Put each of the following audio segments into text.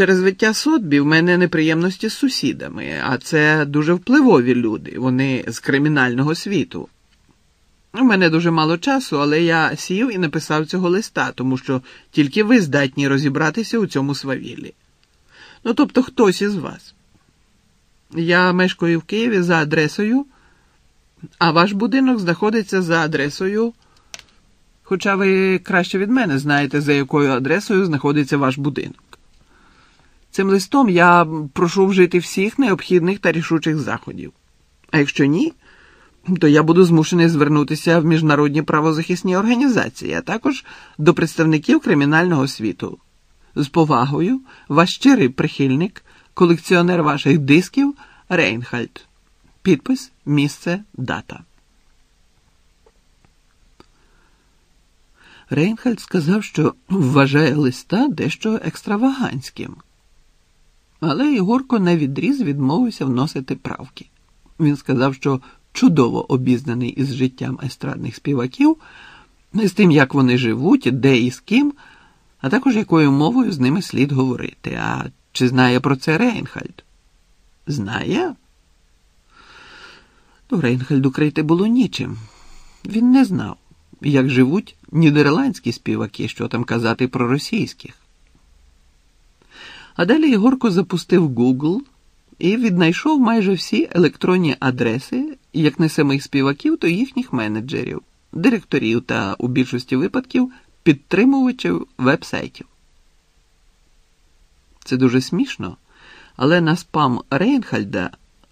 Через виття сотбі в мене неприємності з сусідами, а це дуже впливові люди, вони з кримінального світу. У мене дуже мало часу, але я сів і написав цього листа, тому що тільки ви здатні розібратися у цьому свавіллі. Ну, тобто хтось із вас. Я мешкаю в Києві за адресою, а ваш будинок знаходиться за адресою. Хоча ви краще від мене знаєте, за якою адресою знаходиться ваш будинок. Цим листом я прошу вжити всіх необхідних та рішучих заходів. А якщо ні, то я буду змушений звернутися в міжнародні правозахисні організації, а також до представників кримінального світу. З повагою, ваш щирий прихильник, колекціонер ваших дисків Рейнхальд. Підпис, місце, дата. Рейнхальд сказав, що вважає листа дещо екстраваганським. Але Ігорко на відріз відмовився вносити правки. Він сказав, що чудово обізнаний із життям естрадних співаків, з тим, як вони живуть, де і з ким, а також якою мовою з ними слід говорити. А чи знає про це Рейнхальд? Знає? Ну, Рейнхальду крити було нічим. Він не знав, як живуть нідерландські співаки, що там казати про російських. А далі Ігорко запустив Google і віднайшов майже всі електронні адреси, як не самих співаків, то їхніх менеджерів, директорів та у більшості випадків підтримувачів веб-сайтів. Це дуже смішно, але на спам Рейнхальда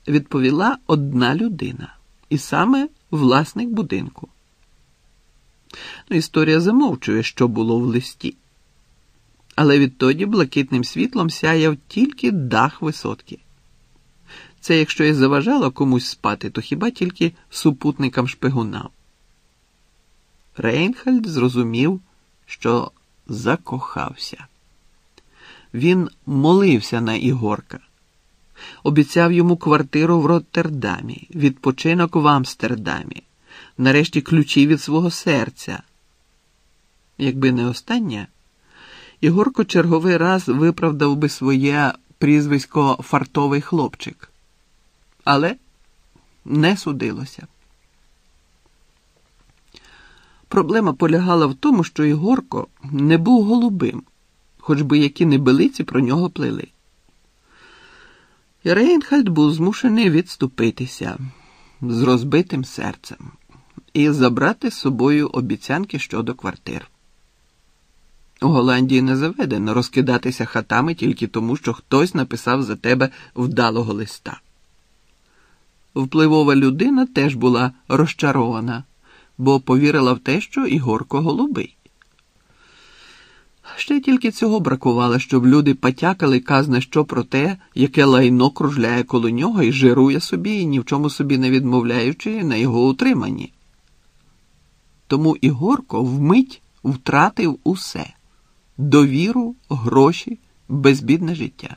відповіла одна людина, і саме власник будинку. Ну, Історія замовчує, що було в листі. Але відтоді блакитним світлом сяяв тільки дах висотки. Це якщо і заважало комусь спати, то хіба тільки супутникам шпигунам. Рейнхальд зрозумів, що закохався. Він молився на Ігорка, обіцяв йому квартиру в Роттердамі, відпочинок в Амстердамі, нарешті ключі від свого серця. Якби не останнє, Ігорко черговий раз виправдав би своє прізвисько фартовий хлопчик. Але не судилося. Проблема полягала в тому, що Ігорко не був голубим, хоч би які небелиці про нього плели. Рейнхальд був змушений відступитися з розбитим серцем і забрати з собою обіцянки щодо квартир. У Голландії не заведено розкидатися хатами тільки тому, що хтось написав за тебе вдалого листа. Впливова людина теж була розчарована, бо повірила в те, що Ігорко голубий. Ще тільки цього бракувало, щоб люди потякали казне що про те, яке лайно кружляє коло нього і жирує собі, і ні в чому собі не відмовляючи на його утриманні. Тому Ігорко вмить втратив усе довіру, гроші, безбідне життя.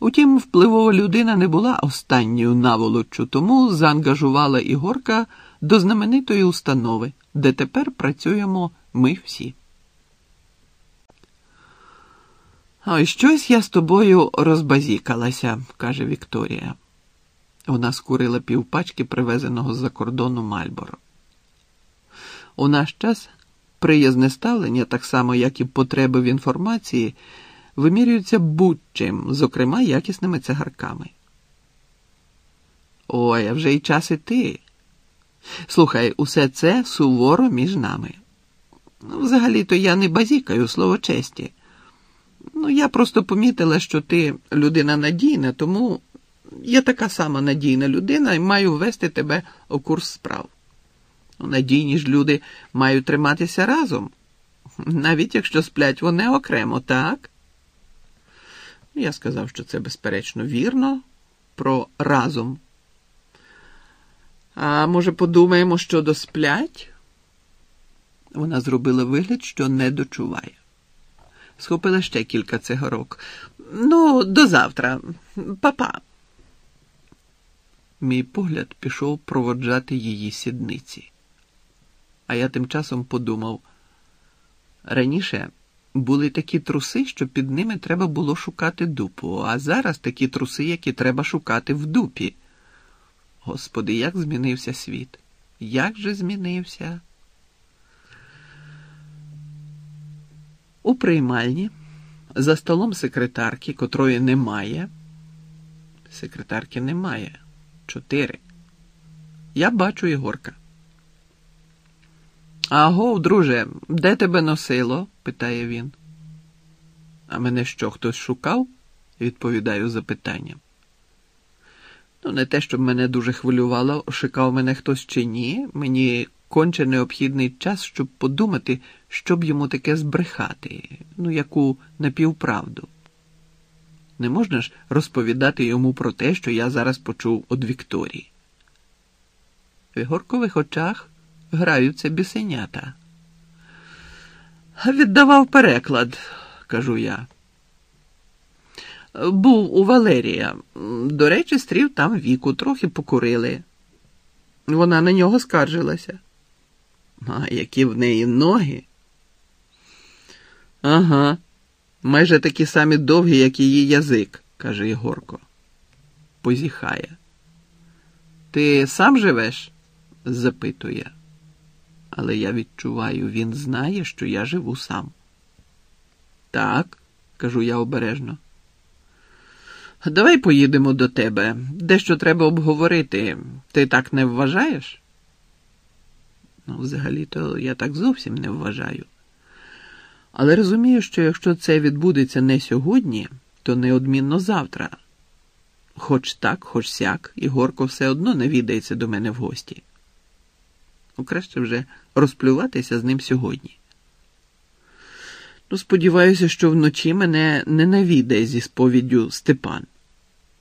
Утім, впливова людина не була останньою наволоччю, тому заангажувала Ігорка до знаменитої установи, де тепер працюємо ми всі. Ой, щось я з тобою розбазікалася, каже Вікторія. Вона скурила півпачки привезеного з-за кордону Мальборо. У наш час приязне ставлення, так само як і потреби в інформації, вимірюються будь-чим, зокрема якісними цигарками. Ой, а вже й час іти. Слухай, усе це суворо між нами. Ну, Взагалі-то я не базікаю слово честі. Ну, я просто помітила, що ти людина надійна, тому я така сама надійна людина і маю ввести тебе у курс справ. Ну, надійні ж люди мають триматися разом, навіть якщо сплять вони окремо, так? Я сказав, що це безперечно вірно про разом. А може, подумаємо, що досплять? Вона зробила вигляд, що не дочуває. Схопила ще кілька цигарок. Ну, до завтра, Па-па. Мій погляд пішов проводжати її сідниці. А я тим часом подумав раніше були такі труси, що під ними треба було шукати дупу, а зараз такі труси, які треба шукати в дупі. Господи, як змінився світ? Як же змінився? У приймальні за столом секретарки, котрої немає. Секретарки немає. Чотири. Я бачу Єгорка. Аго, друже, де тебе носило? питає він. А мене що, хтось шукав? відповідаю запитанням. Ну, не те, щоб мене дуже хвилювало, шукав мене хтось чи ні. Мені конче необхідний час, щоб подумати, щоб йому таке збрехати, ну, яку напівправду. Не можна ж розповідати йому про те, що я зараз почув від Вікторії. В Ігоркових очах граються бісенята. Віддавав переклад, кажу я. Був у Валерія. До речі, стрів там віку, трохи покурили. Вона на нього скаржилася. А які в неї ноги? Ага, майже такі самі довгі, як її язик, каже Єгорко. Позіхає. Ти сам живеш? запитує. Але я відчуваю, він знає, що я живу сам. Так, кажу я обережно. Давай поїдемо до тебе. Дещо треба обговорити. Ти так не вважаєш? Ну, взагалі-то я так зовсім не вважаю. Але розумію, що якщо це відбудеться не сьогодні, то неодмінно завтра. Хоч так, хоч сяк, Ігорко все одно не відається до мене в гості. Ну, краще вже розплюватися з ним сьогодні. Ну, сподіваюся, що вночі мене не навідає зі сповіддю Степан.